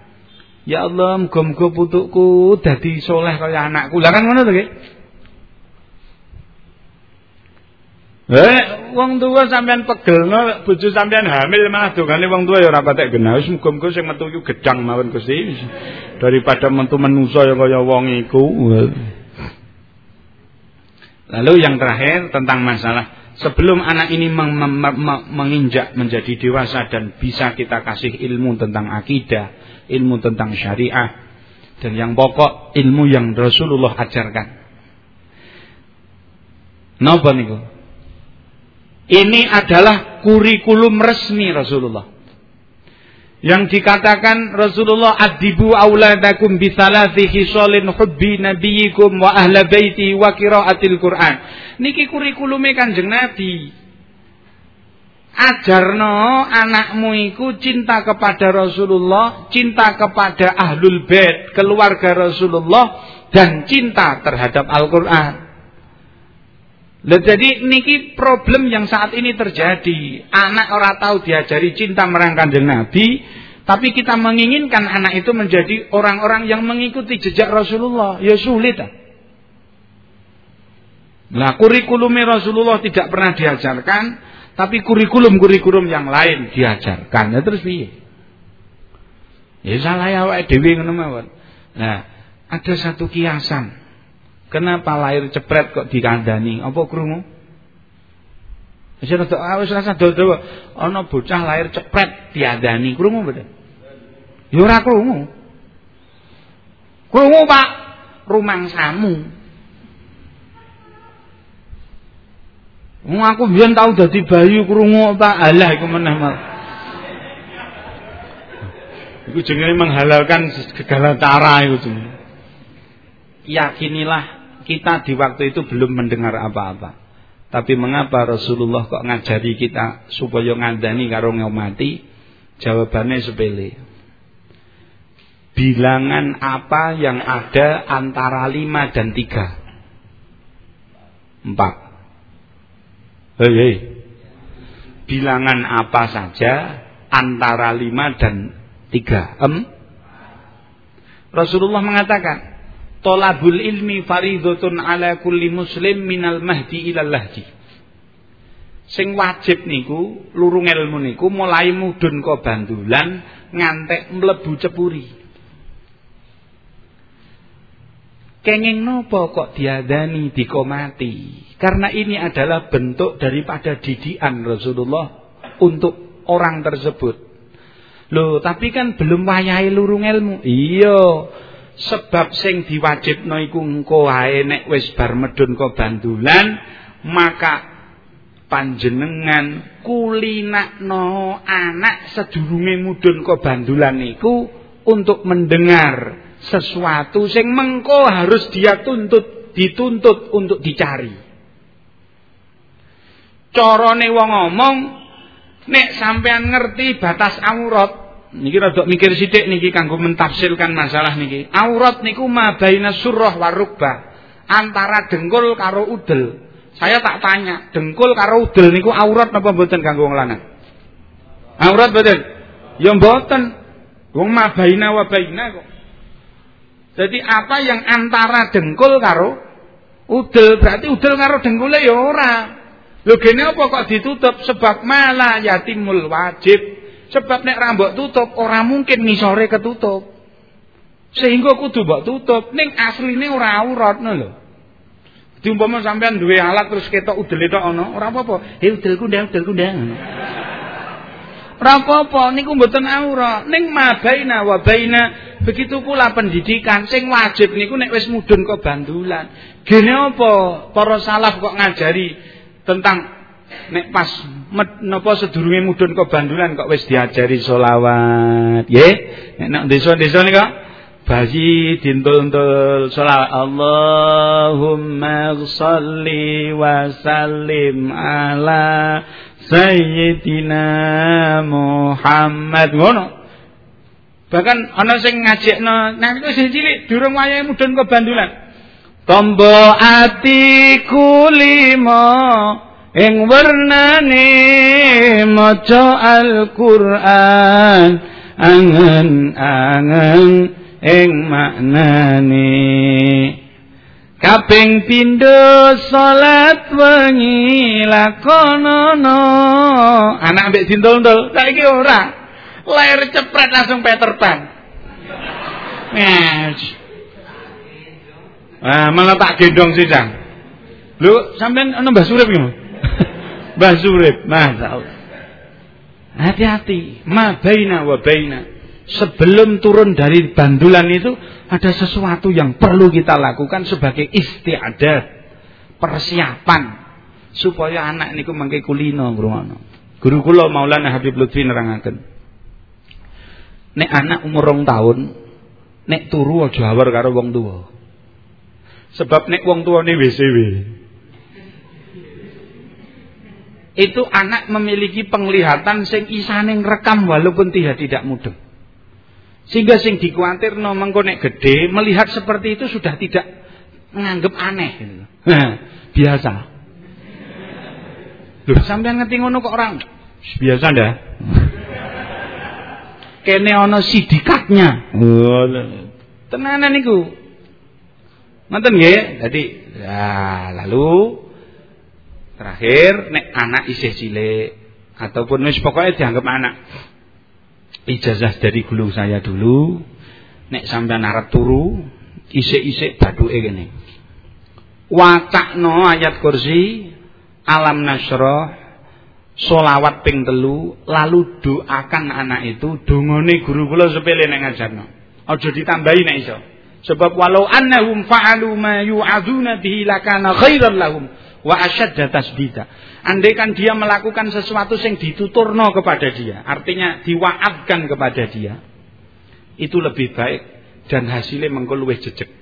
ya Allah muga-muga putukku dadi soleh kaya anakku. Lah kan ngono to Eh, wong tua sampean pegelno, bojo sampean hamil malah dongane wong tua ya ora patek genah. Wis muga-muga sing metu iku gedang mawon Gusti. Daripada metu manusa ya kaya wong iku. Lalu yang terakhir tentang masalah sebelum anak ini meng menginjak menjadi dewasa dan bisa kita kasih ilmu tentang akidah, ilmu tentang syariah dan yang pokok ilmu yang Rasulullah ajarkan. Napa niku? Ini adalah kurikulum resmi Rasulullah. Yang dikatakan Rasulullah adibu auladakum bisalati khisalin hubbi nabiyikum wa ahla baiti wa qiraatil Quran. Niki kurikulume Kanjeng Nabi. Ajarno anakmu iku cinta kepada Rasulullah, cinta kepada ahlul bait, keluarga Rasulullah dan cinta terhadap Al-Qur'an. Lah jadi niki problem yang saat ini terjadi. Anak orang tahu diajari cinta marang Kanjeng Nabi, tapi kita menginginkan anak itu menjadi orang-orang yang mengikuti jejak Rasulullah. Ya sulit. Nah, kurikulum Rasulullah tidak pernah diajarkan, tapi kurikulum-kurikulum yang lain diajarkan. Ya terus piye? Ya salah ya awake dhewe ngono. Nah, ada satu kiasan Kenapa lahir cepret kok dikandani? Apa krungu? Wis rada ah, wis rasa dawa ana bocah lahir cepret diandani. Krungu mboten? Ya ora krungu. Krungu, Pak. Rumangsamu. Wong aku biyen tau dadi bayi krungu Pak. Alah iku meneh mal. Iku jenenge menghalalkan segala cara itu. Yakinilah kita di waktu itu belum mendengar apa-apa. Tapi mengapa Rasulullah kok ngajari kita supaya ngandani karo ngomati? Jawabannya sepele. Bilangan apa yang ada antara lima dan tiga? Empat. Hei, hei. Bilangan apa saja antara lima dan tiga? Em? Rasulullah mengatakan, Tolabul ilmi faridotun ala kulli muslim minal mahdi ilal lahdi. Sing wajib niku, lurung ilmu niku mulai mudun ko bandulan ngantek mlebu cepuri. Kenging nopo kok diadani dikomati? Karena ini adalah bentuk daripada didikan Rasulullah untuk orang tersebut. Loh, tapi kan belum wayahe lurung ilmu. Iya. Sebab sing diwajibno iku engko wae nek wis bar medun bandulan, maka panjenengan kulinakno anak sedurunge mudun ko bandulan niku untuk mendengar sesuatu sing mengko harus dia tuntut, dituntut untuk dicari. Carane wong ngomong nek sampean ngerti batas aurat niki rada mikir sithik niki kanggo mentafsirkan masalah niki. Aurat niku mabaina surah warukbah antara dengkul karo udel. Saya tak tanya, dengkul karo udel niku aurat napa mboten kanggo wong lanang? Aurat mboten? Ya mboten. Wong mabaina wa baina kok. Jadi apa yang antara dengkul karo udel berarti udel karo dengkule ya ora. Lho gene apa kok ditutup sebab malah yatimul wajib. Sebab nek rambut tutup ora mungkin ngisore ketutup. Sehingga kudu mbok tutup ning asline ora aurat ngono lho. Dadi umpama sampean duwe alat terus ketok udel tok ana, ora apa-apa. He udelku ndang, udelku ndang. Ora apa-apa niku mboten aura. Ning mabaina wa baina begitu pula pendidikan sing wajib niku nek wis mudhun kok bandulan. Gene apa para salaf kok ngajari tentang nek pas napa sedurunge mudhun kok bandulan kok wis diajari selawat. Nggih. Nek nek desa-desa nika bayi dintul-untul selawat Allahumma sholli wa sallim ala Sayyidina Muhammad ngono. Bahkan ana sing ngajekno nah iku sing cilik durung wayahe mudhun ke bandulan. Tombo atiku lima ing wernane maca Al-Qur'an angen-angen ing maknane. Kaping pindho salat wengi lakonono. Anak ambek dintol-tol, saiki ora. Lahir cepret langsung Peter Pan. Nes. Ah, malah tak gendong sidang. Lho, sampean ana Mbah Surip. Mbah Surip, masyaallah. Hati-hati, ma baina wa baina sebelum turun dari bandulan itu ada sesuatu yang perlu kita lakukan sebagai istiadat persiapan supaya anak niku mangke kulino ngrungono. Guru kula Maulana Habib Lutfi nerangaken. Nek anak umur rong tahun, nek turu aja awar karo wong tua. Sebab nek wong tuane WCW. Itu anak memiliki penglihatan sing isane rekam walaupun tidak tidak mudeng. Sehingga sing dikuatirno mengko nek gede melihat seperti itu sudah tidak menganggap aneh gitu. biasa. Loh sampean ngerti ngono kok orang biasa ndak? Kene ana sidikatnya. Oh, tenanan niku. Ngoten nggih? Dadi ya lalu terakhir nek anak isih cilik ataupun wis pokoknya dianggap anak ijazah dari guru saya dulu nek sampean arep turu isik-isik baduke kene. Wacakno ayat kursi alam nasroh solawat ping telu lalu doakan anak itu dongone guru kula sepele nek ngajarno. Aja ditambahi nek iso. Sebab walau annahum fa'alu ma yu'aduna bihi lakana khairan lahum wa asyadda tasbita. Andai kan dia melakukan sesuatu yang dituturno kepada dia, artinya diwaatkan kepada dia, itu lebih baik dan hasilnya mengko luwih jejeg.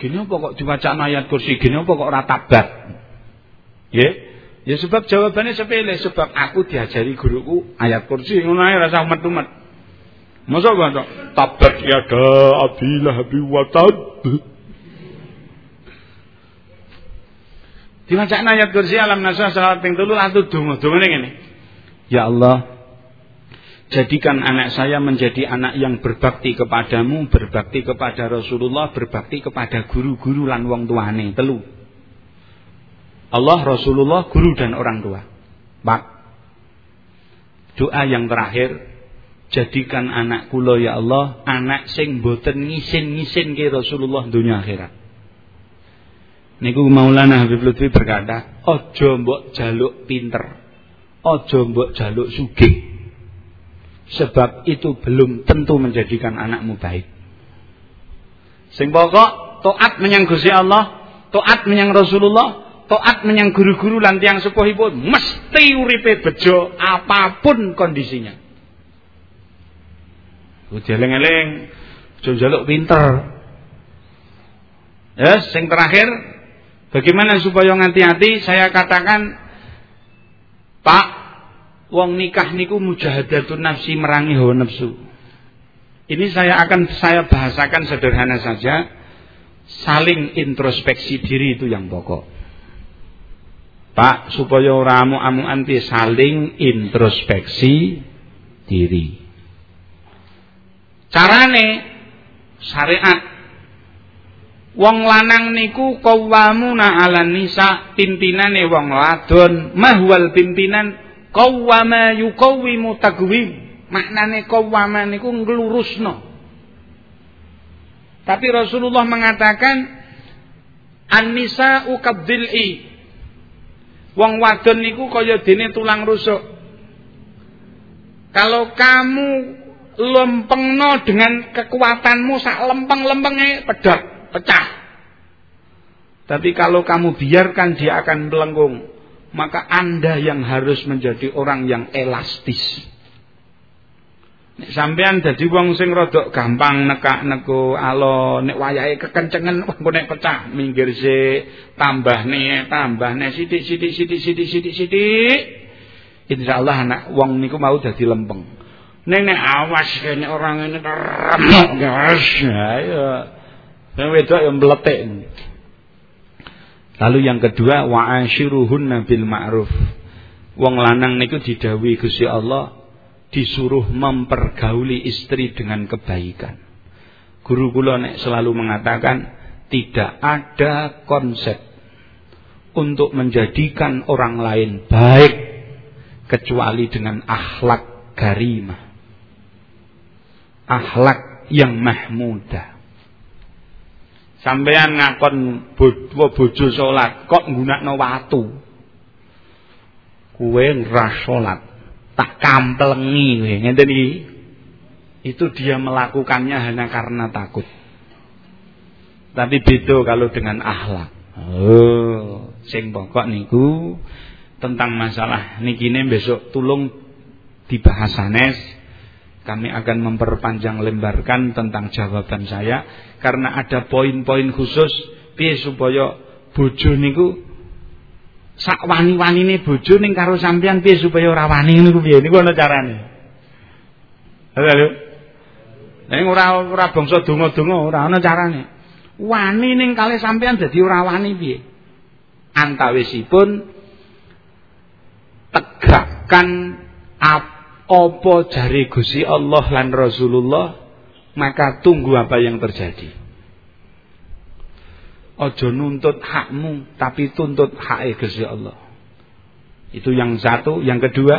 Gini apa kok dibaca ayat kursi, gini apa kok ratabat? Ya, ya sebab jawabannya sepele, sebab aku diajari guruku ayat kursi ngono ae rasa umet-umet. Masa kok tabat ya da abilah biwatad. Diwaca ayat kursi alam nasrah salat ping telu atu donga. Dongane ngene. Ya Allah, jadikan anak saya menjadi anak yang berbakti kepadamu, berbakti kepada Rasulullah, berbakti kepada guru-guru lan wong tuane. Telu. Allah, Rasulullah, guru dan orang tua. Pak. Doa yang terakhir, jadikan anak kula ya Allah anak sing boten ngisin-ngisin ke Rasulullah dunia akhirat. Niku Maulana Habib Lutfi berkata, ojo mbok jaluk pinter, ojo mbok jaluk sugih. Sebab itu belum tentu menjadikan anakmu baik. Sing pokok taat menyang Gusti Allah, taat menyang Rasulullah, taat menyang guru-guru lan tiyang sepuhipun, mesti uripe bejo apa pun kondisinya. Ujeleng-eleng, jaluk pinter. Ya, sing terakhir Bagaimana supaya hati-hati? Saya katakan, Pak, wong nikah niku mujahadatun nafsi merangi hawa nafsu. Ini saya akan saya bahasakan sederhana saja. Saling introspeksi diri itu yang pokok. Pak, supaya ramu amu anti saling introspeksi diri. Carane syariat Wong lanang niku qawwamuna 'alan nisa, pimpinane wong wadon, mahwal pimpinan qawwama yuqawwimu taqwim. Maknane qawwama niku nglurusno. Tapi Rasulullah mengatakan an-nisa'u kabdil'i. Wong wadon niku kaya dene tulang rusuk. Kalau kamu lempengno dengan kekuatanmu sak lempeng-lempenge pedot pecah. Tapi kalau kamu biarkan dia akan melengkung, maka Anda yang harus menjadi orang yang elastis. Nek sampean dadi wong sing rodok gampang nekak neko alo nek wayahe kekencengan wong nek pecah. Minggir sik tambah nih tambah nih sithik sithik sithik sithik sithik sithik. Insyaallah anak wong niku mau dadi lempeng. Nek nek awas kene orang ini remuk guys. Ayo yang wedok yang meletik. Lalu yang kedua wa ashiruhunna bil ma'ruf. Wong lanang niku didhawuhi Gusti Allah disuruh mempergauli istri dengan kebaikan. Guru kula nek selalu mengatakan tidak ada konsep untuk menjadikan orang lain baik kecuali dengan akhlak karimah. Akhlak yang mahmudah. Sampean ngakon bojo salat kok nggunakno watu. Kuwe ngrah salat, tak kamplengi kowe. Ngenten iki. Itu dia melakukannya hanya karena takut. Tapi beda kalau dengan akhlak. Oh, sing pokok niku tentang masalah nikine besok tulung dibahas sanes kami akan memperpanjang lembarkan tentang jawaban saya karena ada poin-poin khusus piye supaya bojo niku sak wani-wanine bojo ning karo sampean piye supaya ora wani niku piye niku ana carane. Halo. Ning ora ora bangsa donga-donga ora ana carane. Wani ning kalih sampean dadi ora wani piye? Antawisipun tegakkan apa apa jari Gusti Allah lan Rasulullah maka tunggu apa yang terjadi. Ojo nuntut hakmu tapi tuntut hak Gusti Allah. Itu yang satu. Yang kedua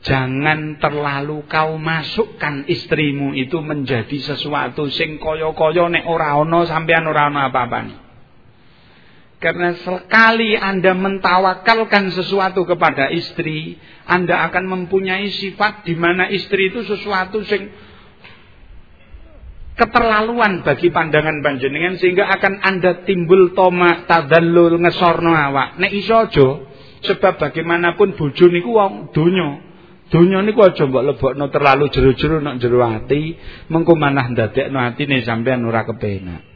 jangan terlalu kau masukkan istrimu itu menjadi sesuatu sing kaya-kaya nek ora ana sampean ora ana apa-apane karena sekali Anda mentawakalkan sesuatu kepada istri, Anda akan mempunyai sifat di mana istri itu sesuatu sing keterlaluan bagi pandangan panjenengan sehingga akan Anda timbul toma tadallul ngesorno awak. Nek iso aja sebab bagaimanapun bojo niku wong donya. Donya niku aja mbok lebokno terlalu jero-jero nek jero ati, mengko manah ndadekno atine sampean ora kepenak.